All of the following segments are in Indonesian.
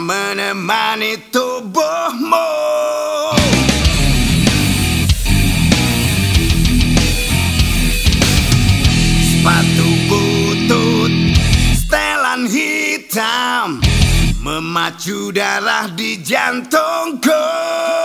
menemani tubuhmu. Sepatu butut, setelan hitam Memacu darah di jantungku.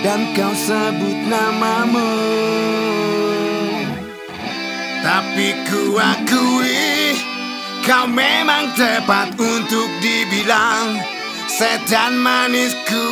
Dan kau sebut namamu. Tapi ku akui kau memang tepat untuk dibilang setan manisku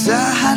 Usaha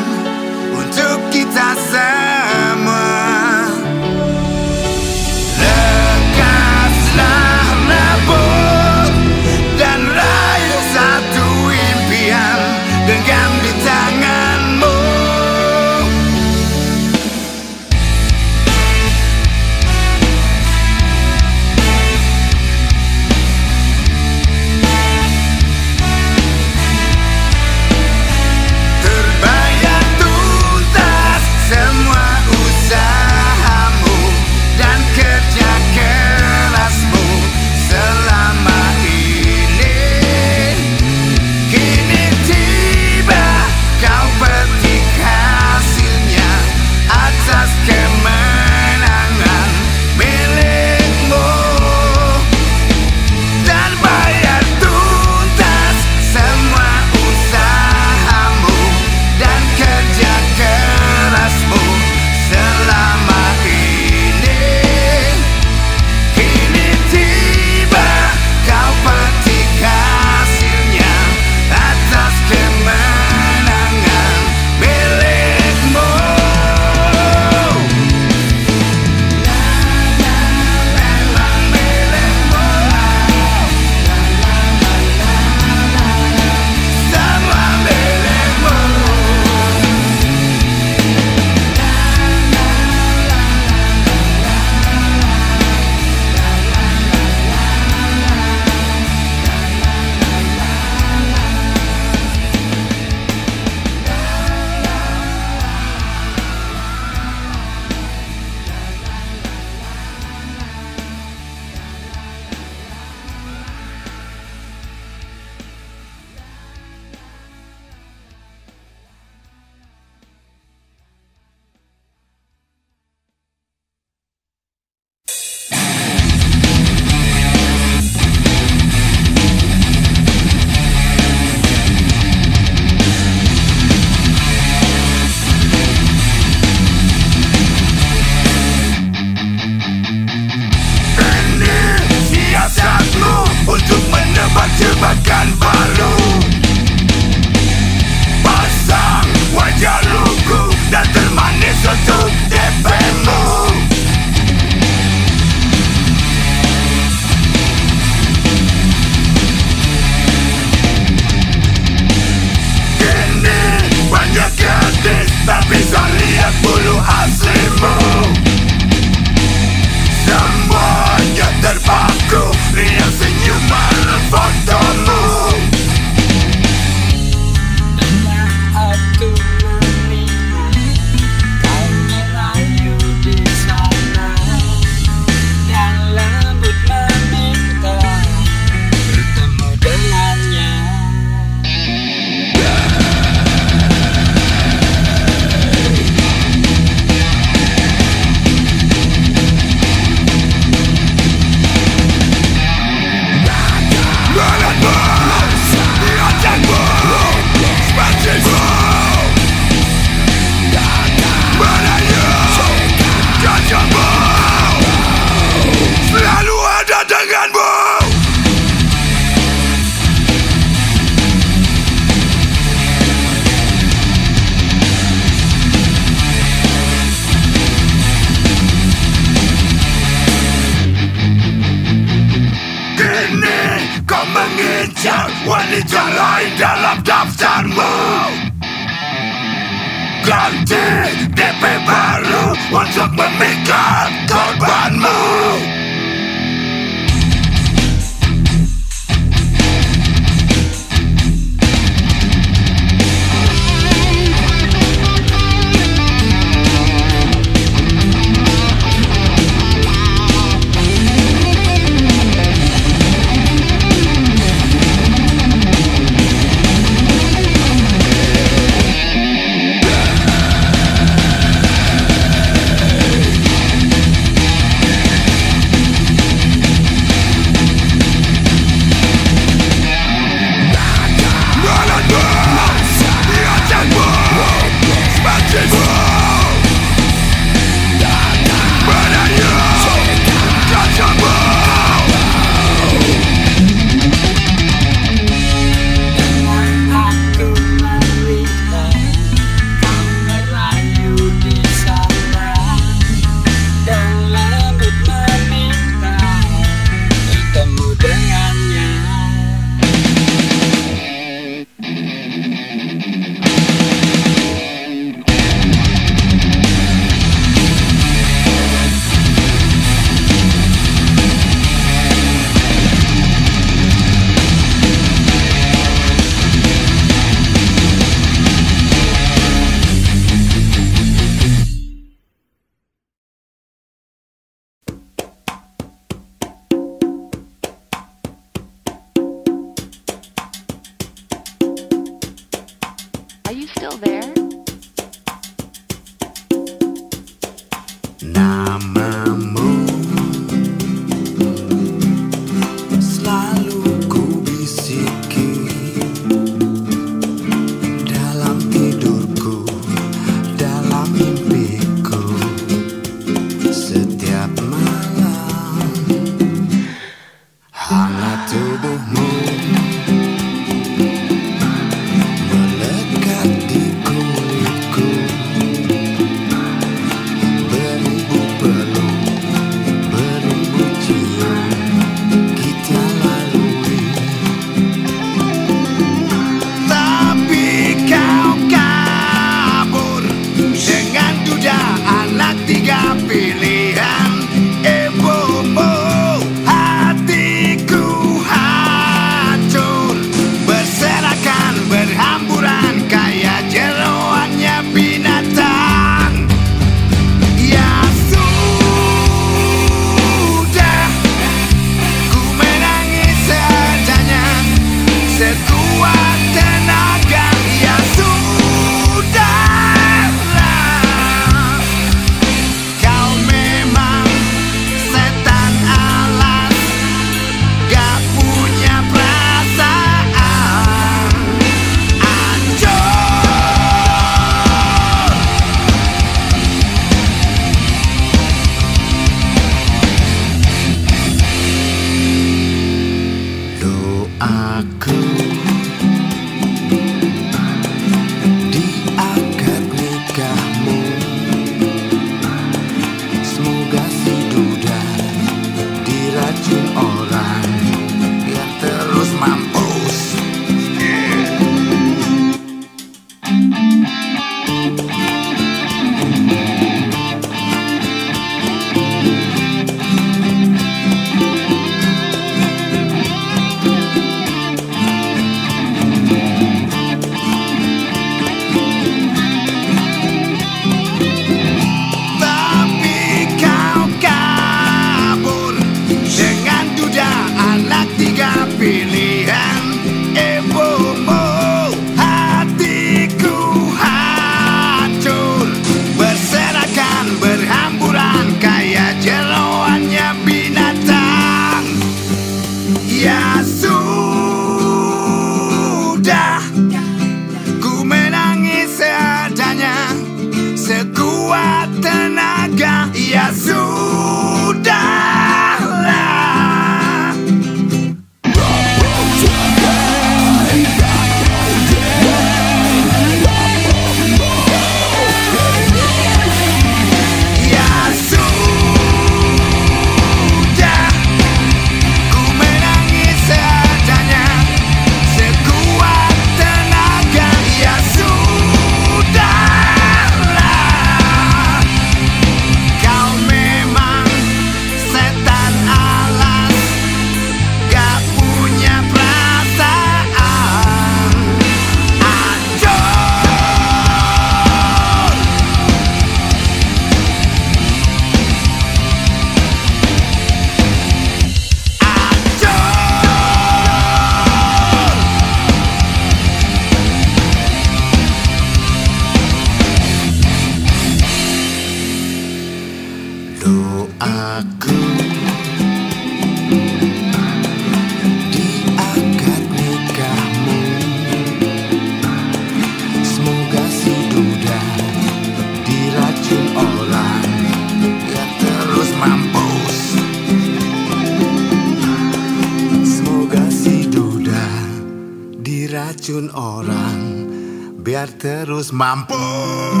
terus mampus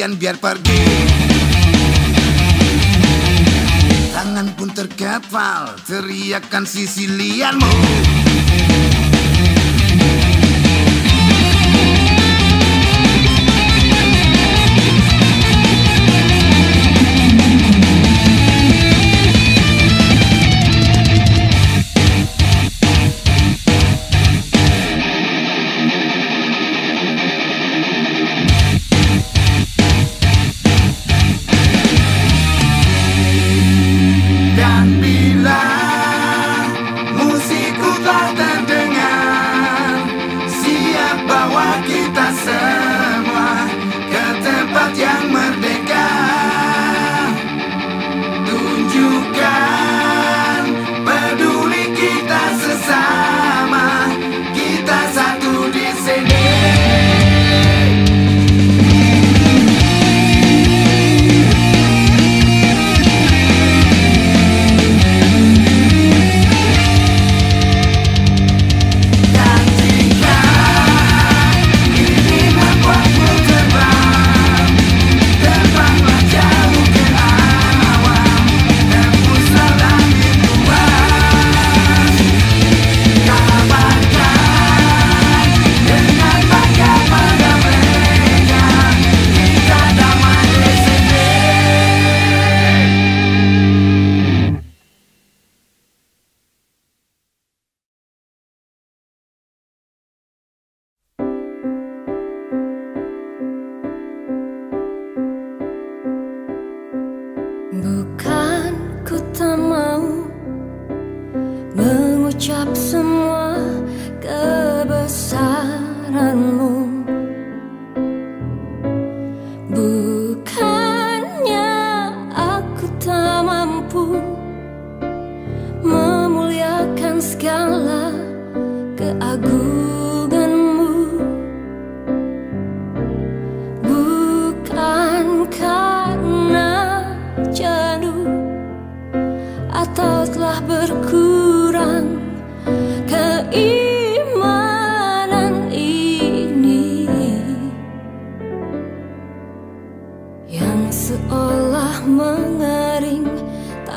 kalian biar pergi. Tangan pun terkepal Teriakan sisilianmu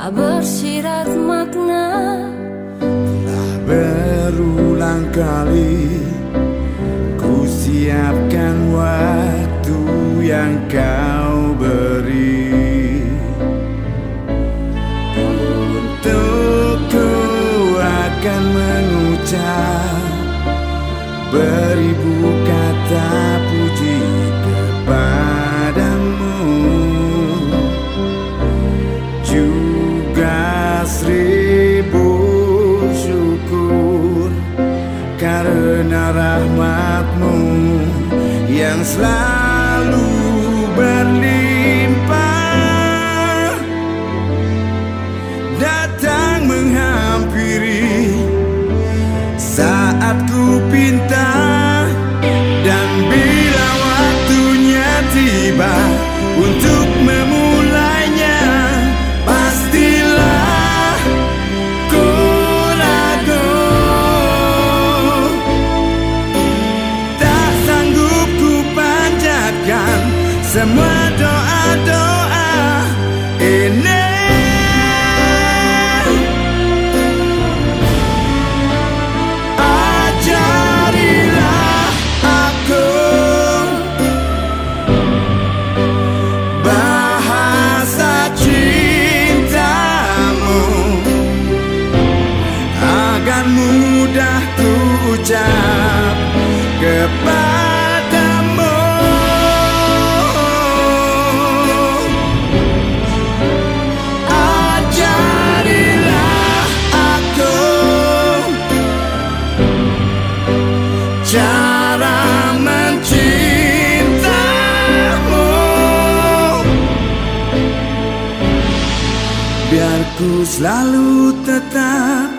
tak bersirat makna. Telah berulang kali Ku siapkan waktu yang kau beri. Untuk ku akan mengucap kepadamu. Ajarilah aku Cara mencintamu. Biar ku selalu tetap